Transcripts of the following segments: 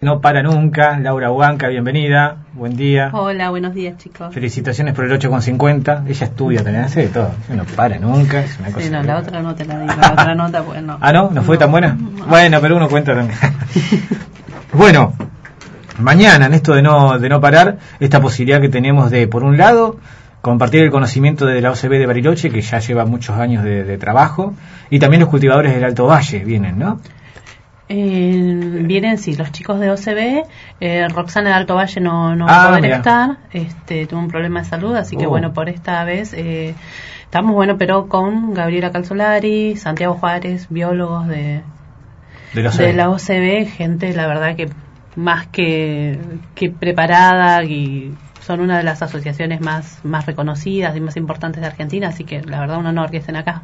No para nunca, Laura Huanca, bienvenida, buen día. Hola, buenos días chicos. Felicitaciones por el 8,50, ella estudia también, hace de todo, no para nunca, es una cosa... Sí, no, la otra no te la digo, la otra nota pues no. ¿Ah, no? ¿No fue tan buena? Bueno, pero uno cuenta también. bueno, mañana en esto de no, de no parar, esta posibilidad que tenemos de, por un lado, compartir el conocimiento de la OCB de Bariloche, que ya lleva muchos años de, de trabajo, y también los cultivadores del Alto Valle vienen, ¿no? Eh, vienen, sí, los chicos de OCB. Eh, Roxana de Alto Valle no, no Ah, va a poder mira. estar. Este, tuvo un problema de salud, así que Oh. bueno, por esta vez eh, estamos, bueno, pero con Gabriela Calzolari, Santiago Juárez, biólogos de, de la OCB, gente, la verdad que más que, que preparada y son una de las asociaciones más, más reconocidas y más importantes de Argentina, así que la verdad un honor que estén acá.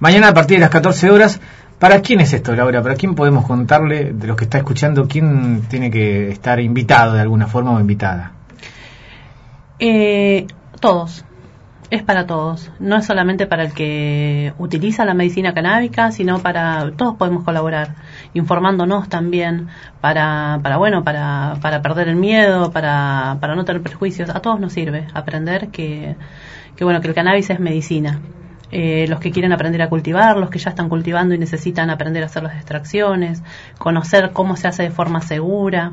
Mañana a partir de las 14 horas, ¿para quién es esto, Laura? ¿Para quién podemos contarle, de los que está escuchando, quién tiene que estar invitado de alguna forma o invitada? Eh, todos. Es para todos. No es solamente para el que utiliza la medicina canábica, sino para todos podemos colaborar, informándonos también para, para bueno, para, para perder el miedo, para, para no tener prejuicios. A todos nos sirve aprender que, que bueno, que el cannabis es medicina. Eh, los que quieren aprender a cultivar, los que ya están cultivando y necesitan aprender a hacer las extracciones, conocer cómo se hace de forma segura.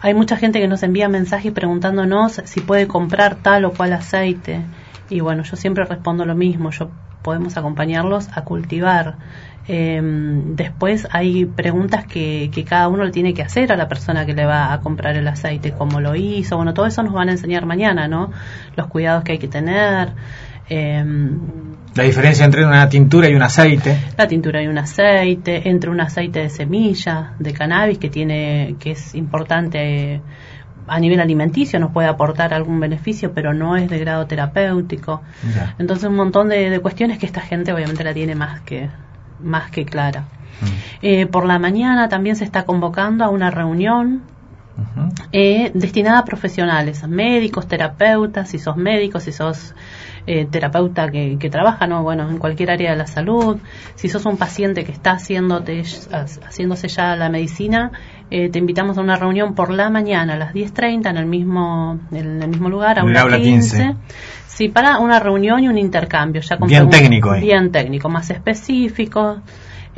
Hay mucha gente que nos envía mensajes preguntándonos si puede comprar tal o cual aceite. Y bueno, yo siempre respondo lo mismo, yo podemos acompañarlos a cultivar. Eh, después hay preguntas que, que cada uno le tiene que hacer a la persona que le va a comprar el aceite, cómo lo hizo, bueno, todo eso nos van a enseñar mañana, ¿no? Los cuidados que hay que tener. Eh, La diferencia entre una tintura y un aceite. la tintura y un aceite, entre un aceite de semilla de cannabis que tiene que es importante a nivel alimenticio, nos puede aportar algún beneficio, pero no es de grado terapéutico. Ya. Entonces un montón de, de cuestiones que esta gente obviamente la tiene más que más que clara. Mm. Eh, por la mañana también se está convocando a una reunión Eh, destinada a profesionales, médicos, terapeutas, si sos médico, si sos eh, terapeuta que, que trabaja no bueno en cualquier área de la salud, si sos un paciente que está haciéndote, haciéndose ya la medicina, eh, te invitamos a una reunión por la mañana a las 10.30 en el mismo en el mismo lugar, a una aula 15. Sí, para una reunión y un intercambio, ya con Bien técnico. Bien técnico, más específico.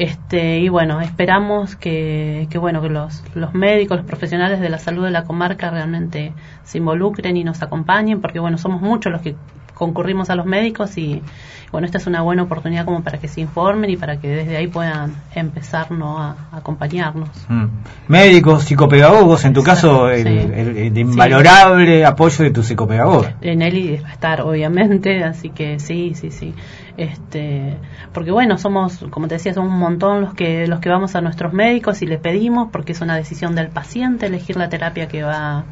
Este, y bueno, esperamos que, que bueno, que los, los médicos, los profesionales de la salud de la comarca realmente se involucren y nos acompañen, porque bueno, somos muchos los que concurrimos a los médicos y bueno, esta es una buena oportunidad como para que se informen y para que desde ahí puedan empezar ¿no? a, a acompañarnos. Mm. Médicos, psicopedagogos, en tu caso, el, Sí. el- el invalorable apoyo de tu psicopedagogo. En él va a estar, obviamente, así que sí, sí, sí. Este, porque bueno, somos, como te decía, somos un montón los que los que vamos a nuestros médicos y le pedimos, porque es una decisión del paciente elegir la terapia que va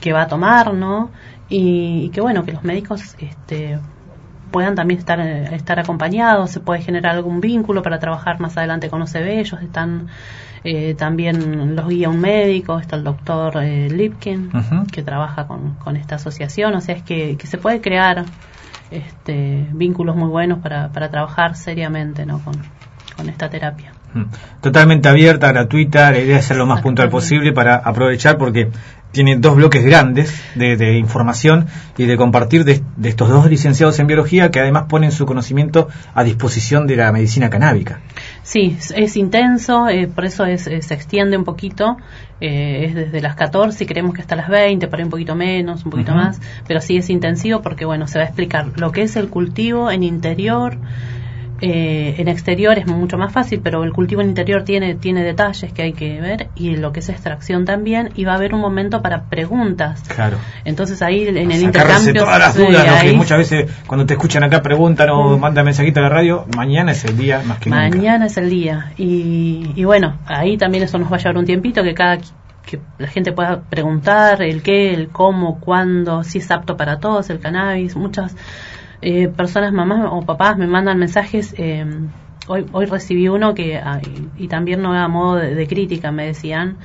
que va a tomar, ¿no? Y, y que bueno, que los médicos este, puedan también estar estar acompañados, se puede generar algún vínculo para trabajar más adelante con OCB, ellos están eh, también los guía un médico, está el doctor eh, Lipkin, que trabaja con, con esta asociación, o sea, es que, que se puede crear este, vínculos muy buenos para, para trabajar seriamente ¿no? con, con esta terapia. Totalmente abierta, gratuita, la idea es ser lo más puntual posible para aprovechar porque tiene dos bloques grandes de, de información y de compartir de, de estos dos licenciados en biología que además ponen su conocimiento a disposición de la medicina canábica. Sí, es, es intenso, eh, por eso es, eh, se extiende un poquito, eh, es desde las 14 y creemos que hasta las 20, por ahí un poquito menos, un poquito más, pero sí es intensivo porque bueno, se va a explicar lo que es el cultivo en interior, eh, en exterior es mucho más fácil, pero el cultivo en interior tiene, tiene detalles que hay que ver y lo que es extracción también, y va a haber un momento para preguntas. Claro. Entonces ahí en el intercambio... todas las dudas, muchas veces cuando te escuchan acá preguntan o Mm. mandan mensajito a la radio, mañana es el día más que nunca. Mañana es el día. Y, y bueno, ahí también eso nos va a llevar un tiempito que cada que la gente pueda preguntar el qué, el cómo, cuándo, si es apto para todos el cannabis. Muchas eh, personas, mamás o papás me mandan mensajes. eh, hoy, hoy recibí uno que, ah, y, también no a modo de, de crítica, me decían,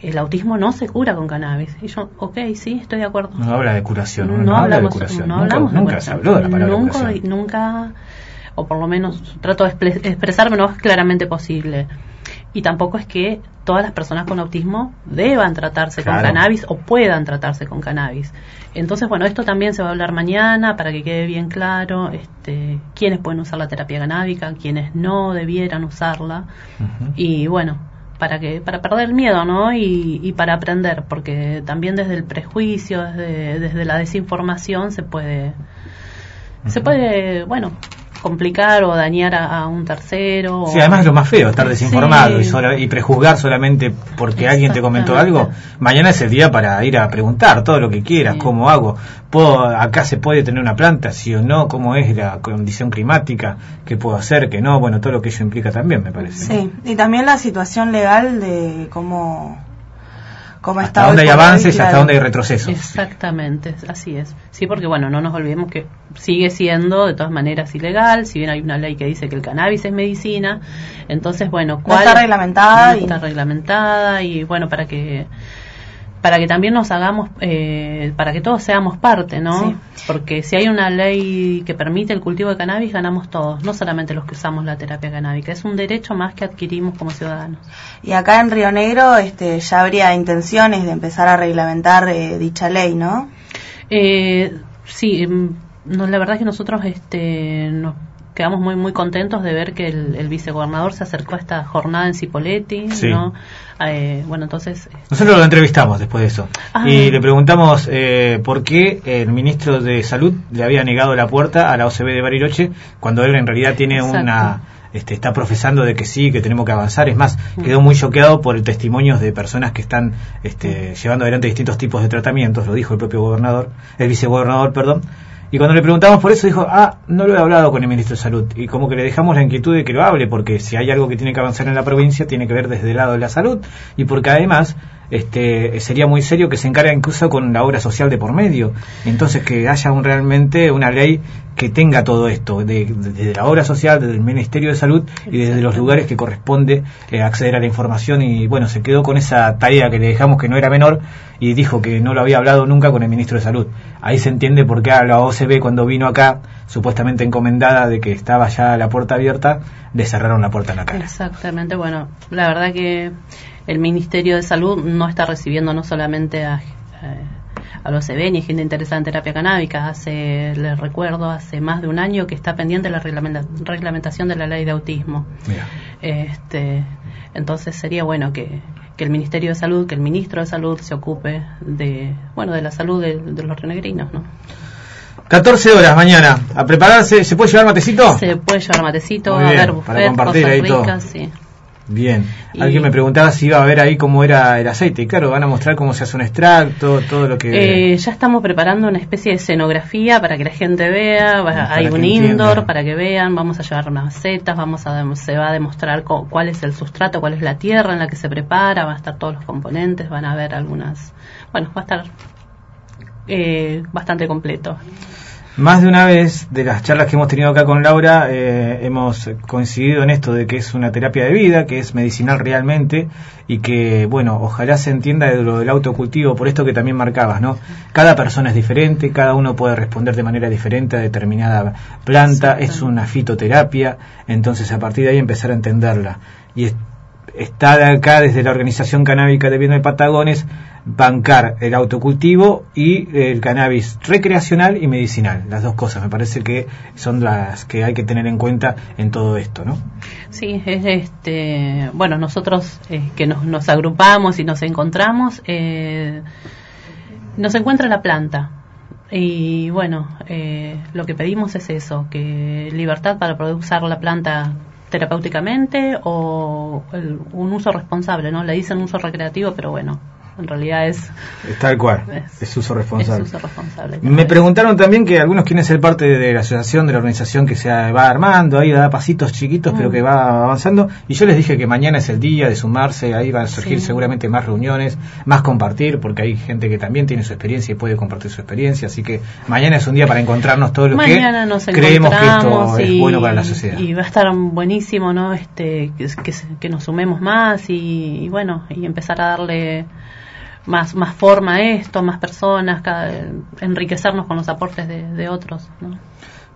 el autismo no se cura con cannabis. Y yo, ok, sí, estoy de acuerdo. No habla de curación, no, No, No habla de curación. no nunca hablamos de nunca se curación. habló de la palabra nunca, curación. nunca, o por lo menos trato de expre- expresarme lo más claramente posible. Y tampoco es que todas las personas con autismo deban tratarse con cannabis o puedan tratarse con cannabis. Entonces, bueno, esto también se va a hablar mañana para que quede bien claro este, quiénes pueden usar la terapia canábica, quiénes no debieran usarla y bueno, para que para perder el miedo, ¿no? Y, y para aprender, porque también desde el prejuicio, desde, desde la desinformación se puede se puede, bueno, complicar o dañar a, a un tercero. Sí, o- además es lo más feo, estar desinformado y, y prejuzgar solamente porque alguien te comentó algo. Mañana es el día para ir a preguntar todo lo que quieras, Sí. cómo hago. ¿Puedo, acá se puede tener una planta, sí o no, cómo es la condición climática, qué puedo hacer, qué no, bueno, todo lo que ello implica también, me parece. Sí, y también la situación legal de cómo, cómo Hasta está. dónde hay avances y hasta claro. dónde hay retrocesos. Exactamente, así es. Sí, porque bueno, no nos olvidemos que sigue siendo de todas maneras ilegal, si bien hay una ley que dice que el cannabis es medicina, entonces bueno, No ¿cuál está reglamentada no y- está reglamentada y bueno, para que para que también nos hagamos, eh, para que todos seamos parte, ¿no? Sí. Porque si hay una ley que permite el cultivo de cannabis, ganamos todos, no solamente los que usamos la terapia canábica. Es un derecho más que adquirimos como ciudadanos. Y acá en Río Negro este, ya habría intenciones de empezar a reglamentar eh, dicha ley, ¿no? Eh, sí, no, la verdad es que nosotros este, nos quedamos muy muy contentos de ver que el, el vicegobernador se acercó a esta jornada en Cipolletti, Sí. ¿no? Eh, bueno, entonces... Nosotros lo entrevistamos después de eso Ah. y le preguntamos eh, por qué el ministro de Salud le había negado la puerta a la OCB de Bariloche cuando él en realidad tiene Exacto. una este, está profesando de que sí, que tenemos que avanzar. Es más, quedó muy choqueado por el testimonio de personas que están este, llevando adelante distintos tipos de tratamientos, lo dijo el propio gobernador, el vicegobernador, perdón. Y cuando le preguntamos por eso dijo, ah, no lo he hablado con el ministro de Salud. Y como que le dejamos la inquietud de que lo hable, porque si hay algo que tiene que avanzar en la provincia, tiene que ver desde el lado de la salud. Y porque además este, sería muy serio que se encargue incluso con la obra social de por medio. Entonces que haya un, realmente una ley que tenga todo esto, de- de- desde la obra social, desde el Ministerio de Salud y desde los lugares que corresponde eh, acceder a la información. Y bueno, se quedó con esa tarea que le dejamos que no era menor y dijo que no lo había hablado nunca con el ministro de Salud. Ahí se entiende por qué a la OCB cuando vino acá, supuestamente encomendada de que estaba ya la puerta abierta, le cerraron la puerta en la cara. Exactamente, bueno, la verdad que el Ministerio de Salud no está recibiendo no solamente a, eh, a los OCB ni gente interesada en terapia canábica. Hace, les recuerdo, hace más de un año que está pendiente la reglamenta- reglamentación de la ley de autismo. Mira. Este, entonces sería bueno que, que el Ministerio de Salud, que el Ministro de Salud se ocupe de, bueno, de la salud de, de los rionegrinos, ¿no? 14 horas mañana, a prepararse, ¿se puede llevar matecito? Se puede llevar matecito, Muy a bien, ver para buffet, compartir cosas ahí todo. ricas, sí. Bien. Y- Alguien me preguntaba si iba a ver ahí cómo era el aceite. Y claro, van a mostrar cómo se hace un extracto, todo lo que... Eh, ya estamos preparando una especie de escenografía para que la gente vea. Para hay un entiendan. indoor para que vean. Vamos a llevar unas macetas. Vamos a se va a demostrar co- cuál es el sustrato, cuál es la tierra en la que se prepara. Va a estar todos los componentes. Van a ver algunas. Bueno, va a estar eh, bastante completo. Más de una vez de las charlas que hemos tenido acá con Laura, eh, hemos coincidido en esto de que es una terapia de vida, que es medicinal realmente y que, bueno, ojalá se entienda de lo del autocultivo, por esto que también marcabas, ¿no? Cada persona es diferente, cada uno puede responder de manera diferente a determinada planta, es una fitoterapia, entonces a partir de ahí empezar a entenderla. Y es- está acá desde la Organización Canábica de Bien de Patagones bancar el autocultivo y el cannabis recreacional y medicinal, las dos cosas, me parece que son las que hay que tener en cuenta en todo esto, ¿no? Sí, es este. Bueno, nosotros eh, que nos, nos agrupamos y nos encontramos, eh, nos encuentra la planta. Y bueno, eh, lo que pedimos es eso, que libertad para poder la planta terapéuticamente o el- un uso responsable, ¿no? Le dicen uso recreativo, pero bueno, en realidad es, Tal cual, Es- es uso es responsable. uso responsable. Me preguntaron también que algunos quieren ser parte de la asociación, de la organización que se va armando, ahí da pasitos chiquitos, pero Mm. que va avanzando. Y yo les dije que mañana es el día de sumarse, ahí van a surgir Sí. seguramente más reuniones, más compartir, porque hay gente que también tiene su experiencia y puede compartir su experiencia. Así que mañana es un día para encontrarnos todos los Mañana que nos creemos que esto es bueno para la sociedad. y va a estar buenísimo, ¿no? Este, que, que, que nos sumemos más y, y bueno, y empezar a darle más, más forma esto, más personas, cada- enriquecernos con los aportes de, de otros, ¿no?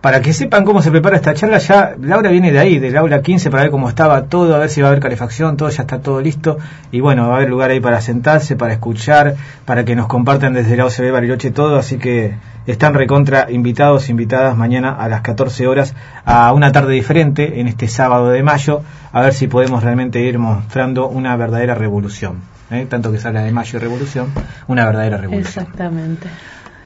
para que sepan cómo se prepara esta charla, ya Laura viene de ahí, del aula 15, para ver cómo estaba todo, a ver si va a haber calefacción, todo ya está todo listo. Y bueno, va a haber lugar ahí para sentarse, para escuchar, para que nos compartan desde la OCB Bariloche todo. Así que están recontra invitados, invitadas mañana a las 14 horas a una tarde diferente en este sábado de mayo, a ver si podemos realmente ir mostrando una verdadera revolución. ¿Eh? Tanto que se habla de mayo y revolución, una verdadera revolución. Exactamente.